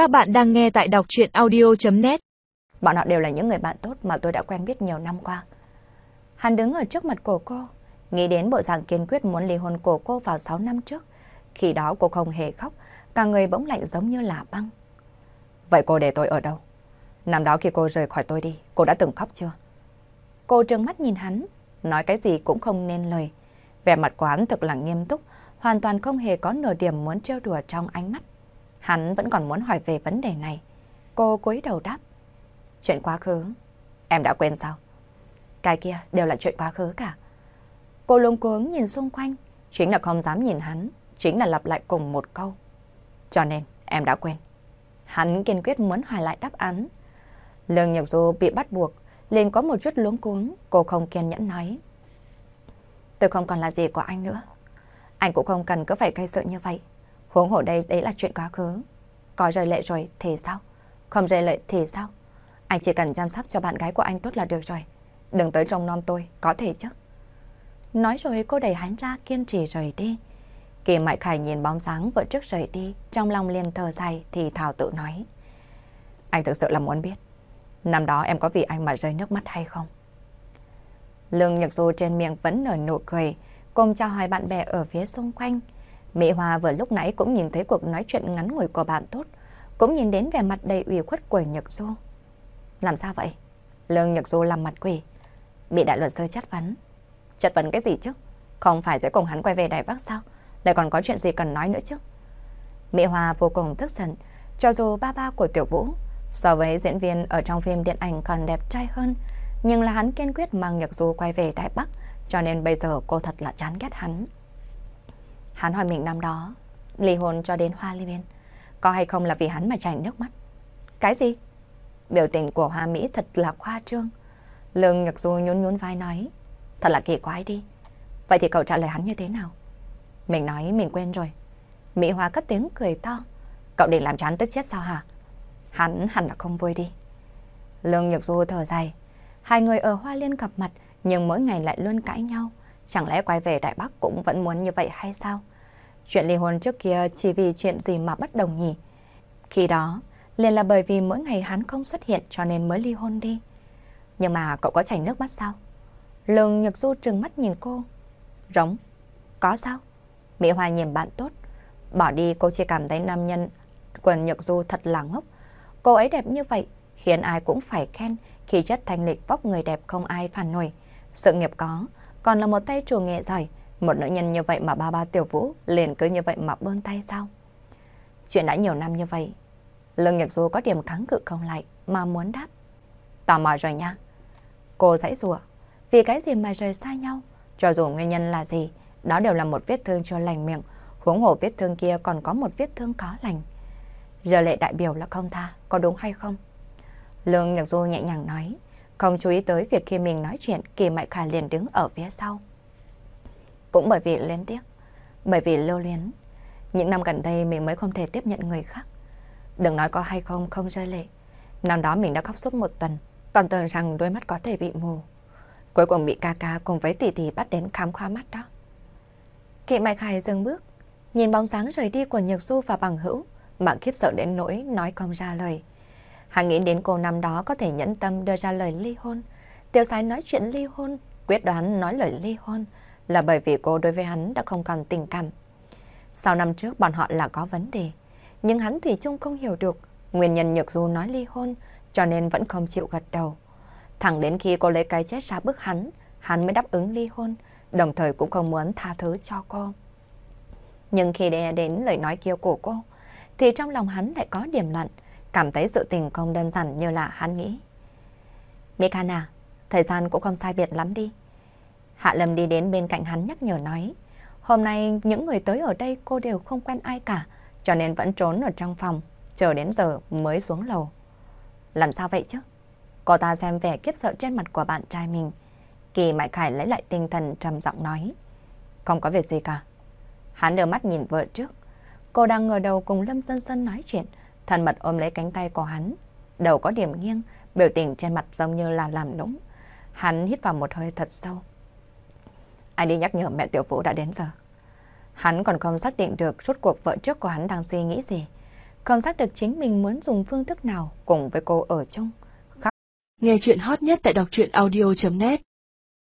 Các bạn đang nghe tại đọc chuyện audio.net Bọn họ đều là những người bạn tốt mà tôi đã quen biết nhiều năm qua. Hắn đứng ở trước mặt của cô, nghĩ đến bộ dạng kiên quyết muốn ly hôn của cô vào 6 năm trước. Khi đó cô không hề khóc, cả người bỗng lạnh giống như là băng. Vậy cô để tôi ở đâu? Năm đó khi cô rời khỏi tôi đi, cô đã từng khóc chưa? Cô trừng mắt nhìn hắn, nói cái gì cũng không nên lời. Vẻ mặt của hắn thực là nghiêm túc, hoàn toàn không hề có nửa điểm muốn trêu đùa trong ánh mắt. Hắn vẫn còn muốn hỏi về vấn đề này. Cô cúi đầu đáp. Chuyện quá khứ, em đã quên sao? Cái kia đều là chuyện quá khứ cả. Cô lúng cuống nhìn xung quanh, chính là không dám nhìn hắn, chính là lặp lại cùng một câu. Cho nên, em đã quên. Hắn kiên quyết muốn hỏi lại đáp án. Lương nhược Du bị bắt buộc, liền có một chút luống cuống, cô không kiên nhẫn nói. Tôi không còn là gì của anh nữa. Anh cũng không cần cứ phải gây sự như vậy. Huống hồ đây đấy là chuyện quá khứ. Có rời lệ rồi thì sao? Không rời lệ thì sao? Anh chỉ cần chăm sóc cho bạn gái của anh tốt là được rồi. Đừng tới trông nom tôi, có thể chứ. Nói rồi cô đẩy hắn ra kiên trì rời đi. Kỳ Mại Khải nhìn bóng dáng vợ trước rời đi, trong lòng liền thờ dài thì Thảo tự nói. Anh thực sự là muốn biết, năm đó em có vì anh mà rơi nước mắt hay không? Lương Nhật Du trên miệng vẫn nở nụ cười, cùng chào hỏi bạn bè ở phía xung quanh. Mỹ Hoa vừa lúc nãy cũng nhìn thấy cuộc nói chuyện ngắn ngủi của bạn tốt, cũng nhìn đến vẻ mặt đầy ủy khuất của Nhật Du. Làm sao vậy? Lương Nhật Du làm mặt quỷ, bị đại luật sư chất vấn. Chất vấn cái gì chứ? Không phải sẽ cùng hắn quay về Đài Bắc sao? Lại còn có chuyện gì cần nói nữa chứ? Mỹ Hoa vô cùng tức giận, cho dù ba ba của Tiểu Vũ so với diễn viên ở trong phim điện ảnh còn đẹp trai hơn, nhưng là hắn kiên quyết mang Nhật Du quay về Đài Bắc, cho nên bây giờ cô thật là chán ghét hắn. Hắn hỏi mình năm đó, ly hôn cho đến Hoa Liên, có hay không là vì hắn mà chảy nước mắt? Cái gì? Biểu tình của Hoa Mỹ thật là khoa trương. Lương Nhật Du nhún nhún vai nói, thật là kỳ quái đi. Vậy thì cậu trả lời hắn như thế nào? Mình nói mình quên rồi. Mỹ Hoa cất tiếng cười to. Cậu định làm chán tức chết sao hả? Hắn hẳn là không vui đi. Lương Nhật Du thở dài. Hai người ở Hoa Liên gặp mặt nhưng mỗi ngày lại luôn cãi nhau. Chẳng lẽ quay về Đại Bắc cũng vẫn muốn như vậy hay sao? Chuyện ly hôn trước kia chỉ vì chuyện gì mà bất đồng nhỉ? Khi đó, liền là bởi vì mỗi ngày hắn không xuất hiện cho nên mới ly hôn đi. Nhưng mà cậu có chảy nước mắt sao? Lương nhược Du trừng mắt nhìn cô. Rống. Có sao? Mỹ Hoa nhìn bạn tốt. Bỏ đi cô chỉ cảm thấy nam nhân quần nhược Du thật là ngốc. Cô ấy đẹp như vậy, khiến ai cũng phải khen khi chất thanh lịch vóc người đẹp không ai phản nổi. Sự nghiệp có, còn là một tay chủ nghệ giỏi. Một nữ nhân như vậy mà ba ba tiểu vũ liền cứ như vậy mà bơn tay sao? Chuyện đã nhiều năm như vậy. Lương Nhật Du có điểm kháng cự không lại mà muốn đáp. Tò mò rồi nha. Cô dãy rùa. Vì cái gì mà rời xa nhau? Cho dù nguyên nhân là gì, đó đều là một vết thương cho lành miệng. Huống hồ vết thương kia còn có một vết thương có lành. Giờ lệ đại biểu là không tha, có đúng hay không? Lương Nhật Du nhẹ nhàng nói, không chú ý tới việc khi mình nói chuyện, Kỳ Mại Khả liền đứng ở phía sau. Cũng bởi vì liên tiếc, bởi vì lưu luyến. Những năm gần đây mình mới không thể tiếp nhận người khác. Đừng nói có hay không không rơi lệ. Năm đó mình đã khóc suốt một tuần, còn tưởng rằng đôi mắt có thể bị mù. Cuối cùng bị ca ca cùng với tỷ tỷ bắt đến khám khoa mắt đó. Kỵ Mạch Khải dừng bước, nhìn bóng dáng rời đi của nhược Du và bằng hữu, mà khiếp sợ đến nỗi nói không ra lời. Hắn nghĩ đến cô năm đó có thể nhẫn tâm đưa ra lời ly hôn. Tiêu sái nói chuyện ly hôn, quyết đoán nói lời ly hôn là bởi vì cô đối với hắn đã không còn tình cảm. Sau năm trước bọn họ là có vấn đề, nhưng hắn Thủy chung không hiểu được nguyên nhân Nhược Du nói ly hôn cho nên vẫn không chịu gật đầu. Thẳng đến khi cô lấy cái chết ra bức hắn, hắn mới đáp ứng ly hôn, đồng thời cũng không muốn tha thứ cho cô. Nhưng khi đe đến lời nói kia của cô, thì trong lòng hắn lại có điểm lạnh cảm thấy sự tình không đơn giản như là hắn nghĩ. Mikana, thời gian cũng không sai biệt lắm đi. Hạ Lâm đi đến bên cạnh hắn nhắc nhở nói, hôm nay những người tới ở đây cô đều không quen ai cả, cho nên vẫn trốn ở trong phòng, chờ đến giờ mới xuống lầu. Làm sao vậy chứ? Cô ta xem vẻ kiếp sợ trên mặt của bạn trai mình. Kỳ Mại Khải lấy lại tinh thần trầm giọng nói. Không có việc gì cả. Hắn đưa mắt nhìn vợ trước. Cô đang ngờ đầu cùng Lâm Dân Dân nói chuyện, thân mật ôm lấy cánh tay của hắn. Đầu có điểm nghiêng, biểu tình trên mặt giống như là làm nũng. Hắn hít vào một hơi thật sâu. Ai đi nhắc nhở mẹ Tiểu Vũ đã đến giờ. Hắn còn không xác định được rốt cuộc vợ trước của hắn đang suy nghĩ gì. không xác được chính mình muốn dùng phương thức nào cùng với cô ở chung. Nghe chuyện hot nhất tại đọc truyện audio.net